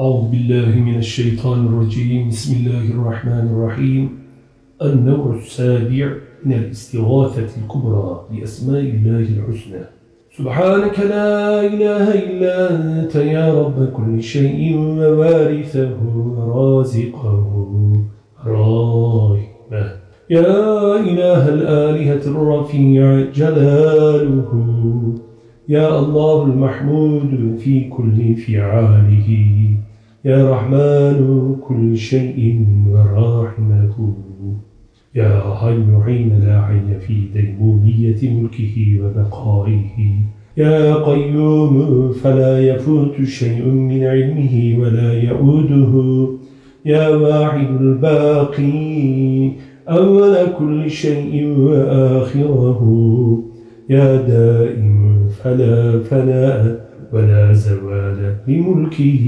أعوذ بالله من الشيطان الرجيم. بسم الله الرحمن الرحيم. النوع السابع من الاستغاثة الكبرى لأسماء الله الحسنى. سبحانك لا إله إلا أنت يا رب كل شيء ووارثه ورازقه راحمه يا إله الآلهة الرفيع جلاله. يا الله المحمود في كل فعاله. يا رحمن كل شيء وراحمه يا حي حين لا حي في ديمومية ملكه وبقائه. يا قيوم فلا يفوت شيء من علمه ولا يؤوده. يا واحد الباقي أول كل شيء وآخره. يا دائم فلا فناء ولا زوال لملكه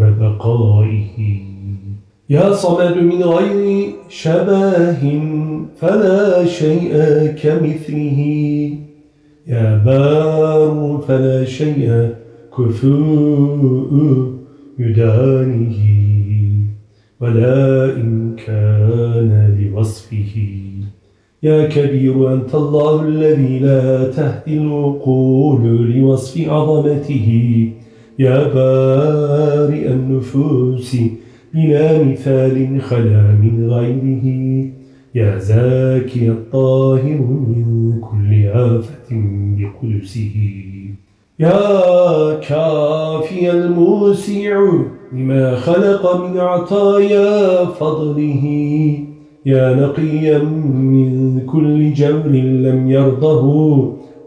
وبقائه. يا صمد من غير شباه فلا شيء كمثله. يا بار فلا شيء كفوء يدانه. ولا إن كان لوصفه. يا كبير أنت الله الذي لا تهدي العقول لوصف عظمته. يا بارئ النفوس بلا مثال خلا من غيره. يا زاكي الطاهر من كل آفة بقدسه. يا كافي الموسع بما خلق من عطايا فضله. يا نقيا من كل جمر لم يرضه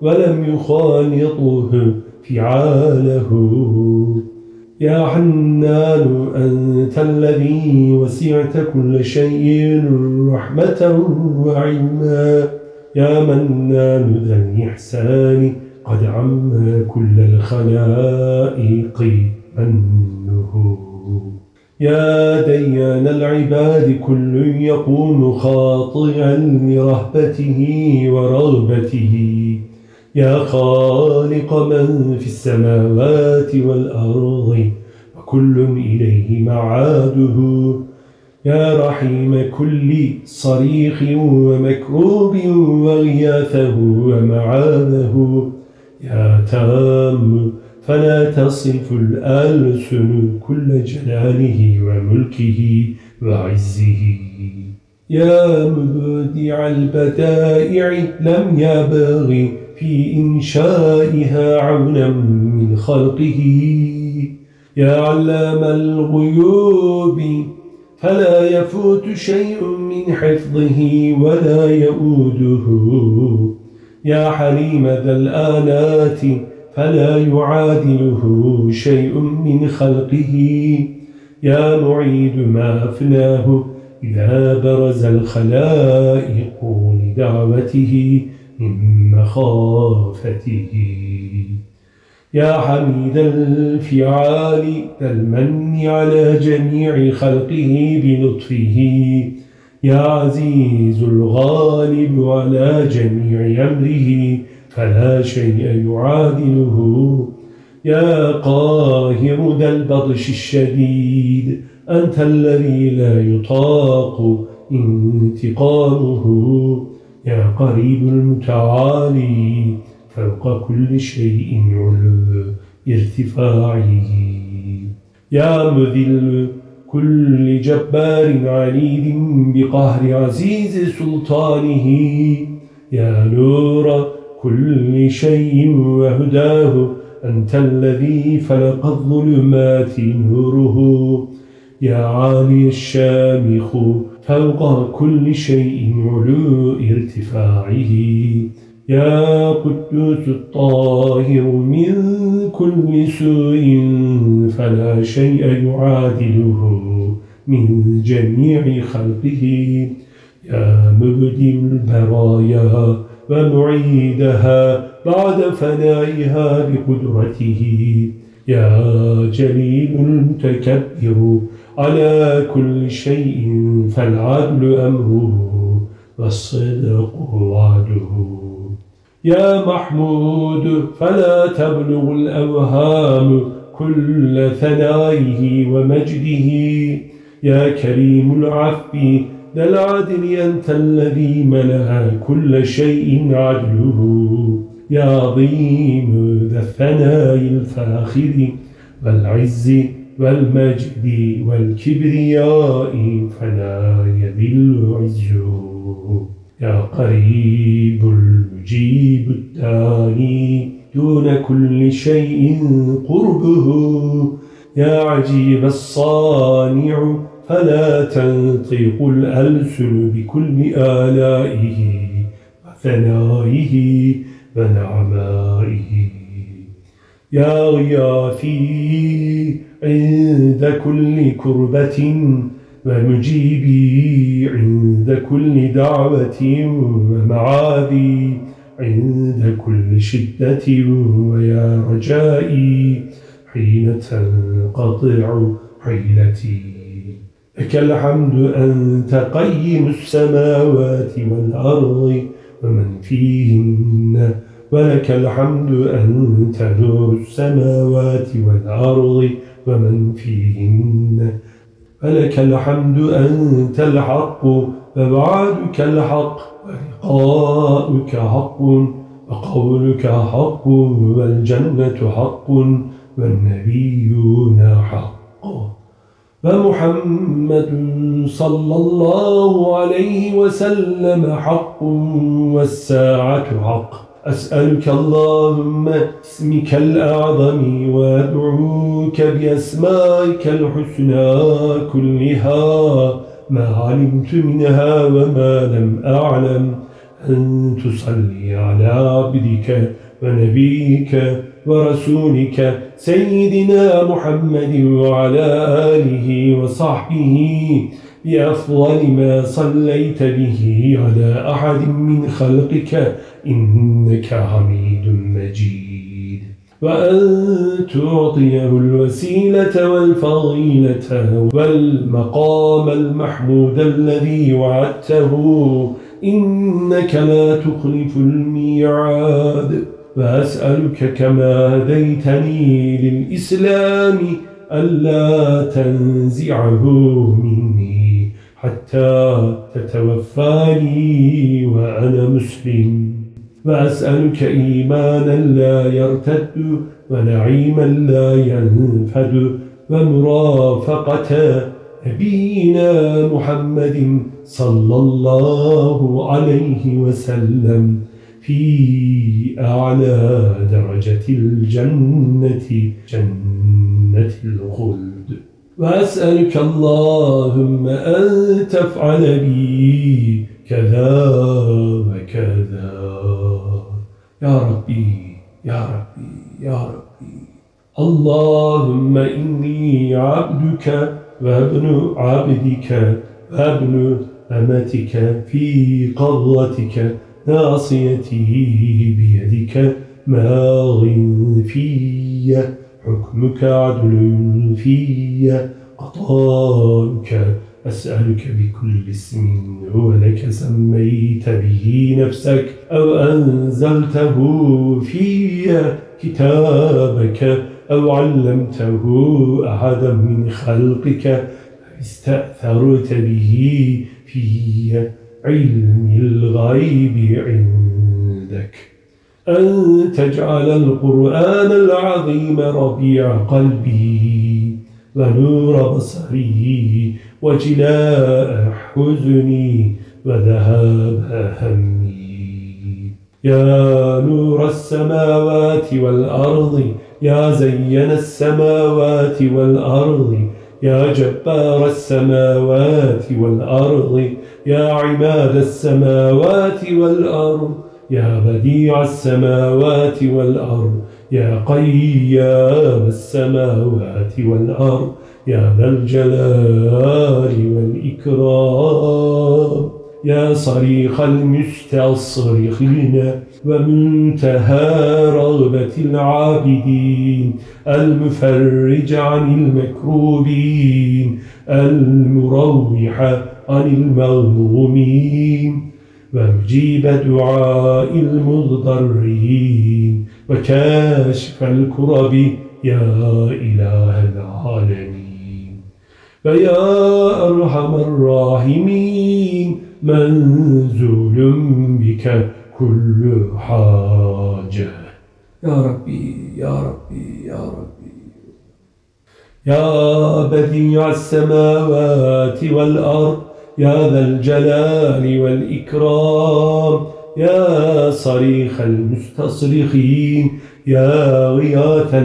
ولم يخالطه فعاله يا حنان أنت الذي وسعت كل شيء رحمة وعلما. يا منان ذا الإحسان قد عم كل الخلائق منه يا ديان العباد كل يقوم خاطئا لرهبته ورغبته. يا خالق من في السماوات والأرض وكل إليه معاده. يا رحيم كل صريخ ومكروب وغياثه ومعاده يا تام فلا تصف الألسن كل جلاله وملكه وعزه. يا مبدع البدائع لم يبغي في إنشائها عونا من خلقه. يا علام الغيوب فلا يفوت شيء من حفظه ولا يؤوده. يا حليم ذا الآلات فلا يعادله شيء من خلقه. يا معيد ما أفناه إذا برز الخلائق لدعوته من مخافته. يا حميد الفعال المن على جميع خلقه بلطفه. يا عزيز الغالب على جميع أمره. فلا شيء يعادله. يا قاهر ذا البطش الشديد أنت الذي لا يطاق انتقامه. يا قريب المتعالي فوق كل شيء علو ارتفاعه. يا مذل كل جبار عنيد بقهر عزيز سلطانه. يا نور كل شيء وهداه أنت الذي فلق الظلمات نوره. يا عالي الشامخ فوق كل شيء علو ارتفاعه. يا قدوس الطاهر من كل سوء فلا شيء يعادله من جميع خلقه. يا مبدي البرايا ومعيدها بعد فنائها بقدرته. يا جليل المتكبر على كل شيء فالعدل أمره والصدق وعده. يا محمود فلا تبلغ الأوهام كل ثنائه ومجده. يا كريم العفو ذا العدل أنت الذي ملأ كل شيء عدله. يا عظيم ذا الثناء الفاخر والعز والمجد والكبرياء فلا يذل عزه. يا قريب المجيب الداني دون كل شيء قربه. يا عجيب الصانع فلا تنطق الألسن بكل آلائه وثنائه ونعمائه. يا غياثي عند كل كربة ومجيبي عند كل دعوة ومعاذي عند كل شدة ويا رجائي حين تنقطع حيلتي. لك الحمد أنت قيم السماوات والأرض ومن فيهن ولك الحمد أنت نور السماوات والأرض ومن فيهن. ولك الحمد أنت الحق فبعدك الحق ولقاؤك حق وقولك حق والجنة حق والنبيون حق. فمحمد صلى الله عليه وسلم حق والساعة حق. أسألك اللهم اسمك الأعظم وأدعوك بأسمائك الحسنى كلها. ما علمت منها وما لم أعلم. أن تصلي على عبدك ونبيك ورسولك سيدنا محمد وعلى آله وصحبه بأفضل ما صليت به على أحد من خلقك إنك حميد مجيد. وأن تعطيه الوسيلة والفضيلة والمقام المحمود الذي وعدته إنك لا تخلف الميعاد. وأسألك كما هديتني للإسلام ألا تنزعه مني حتى تتوفاني وأنا مسلم. وأسألك إيمانا لا يرتد ونعيما لا ينفد ومرافقة نبينا محمد صلى الله عليه وسلم. في أعلى درجة الجنة جنة الخلد. وأسألك اللهم أن تفعل بي كذا وكذا. يا ربي يا ربي يا ربي. اللهم إني عبدك وابن عبدك وابن أمتك في قضتك ناصيته بيدك ماغ في حكمك عدل في. قطارك أسألك بكل اسم هو لك سميت به نفسك أو أنزلته في. كتابك أو علمته أحدا من خلقك استأثرت به في. علم الغيب عندك. أن تجعل القرآن العظيم ربيع قلبي ونور بصري وجلاء حزني وذهاب همي. يا نور السماوات والأرض يا زين السماوات والأرض يا جبار السماوات والأرض يا عماد السماوات والأرض يا بديع السماوات والأرض يا قيام السماوات والأرض يا ذا الجلال والإكرام. يا صريخ المستصرخين ومنتهى رغبة العابدين المفرج عن المكروبين المروح عن المغمومين ومجيب دعاء المضطرين وكاشف الكرب يا إله العالمين. فيا أرحم الراحمين منزول بك كل حاجة. يا ربي يا ربي يا ربي. يا بديع السماوات والأرض يا ذا الجلال والإكرام يا صريخ المستصرخين يا غياث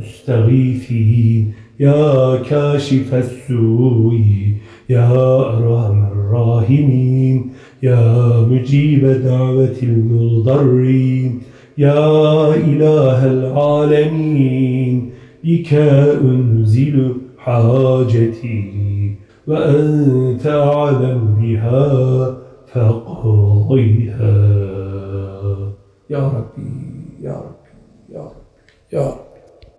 المستغيثين يا كاشف السوء يا أرحم الراحمين يا مجيب دعوة المضطرين يا إله العالمين. بك أنزل حاجتي وأنت أعلم بها فقضيها يا ربي يا ربي يا ربي يا ربي.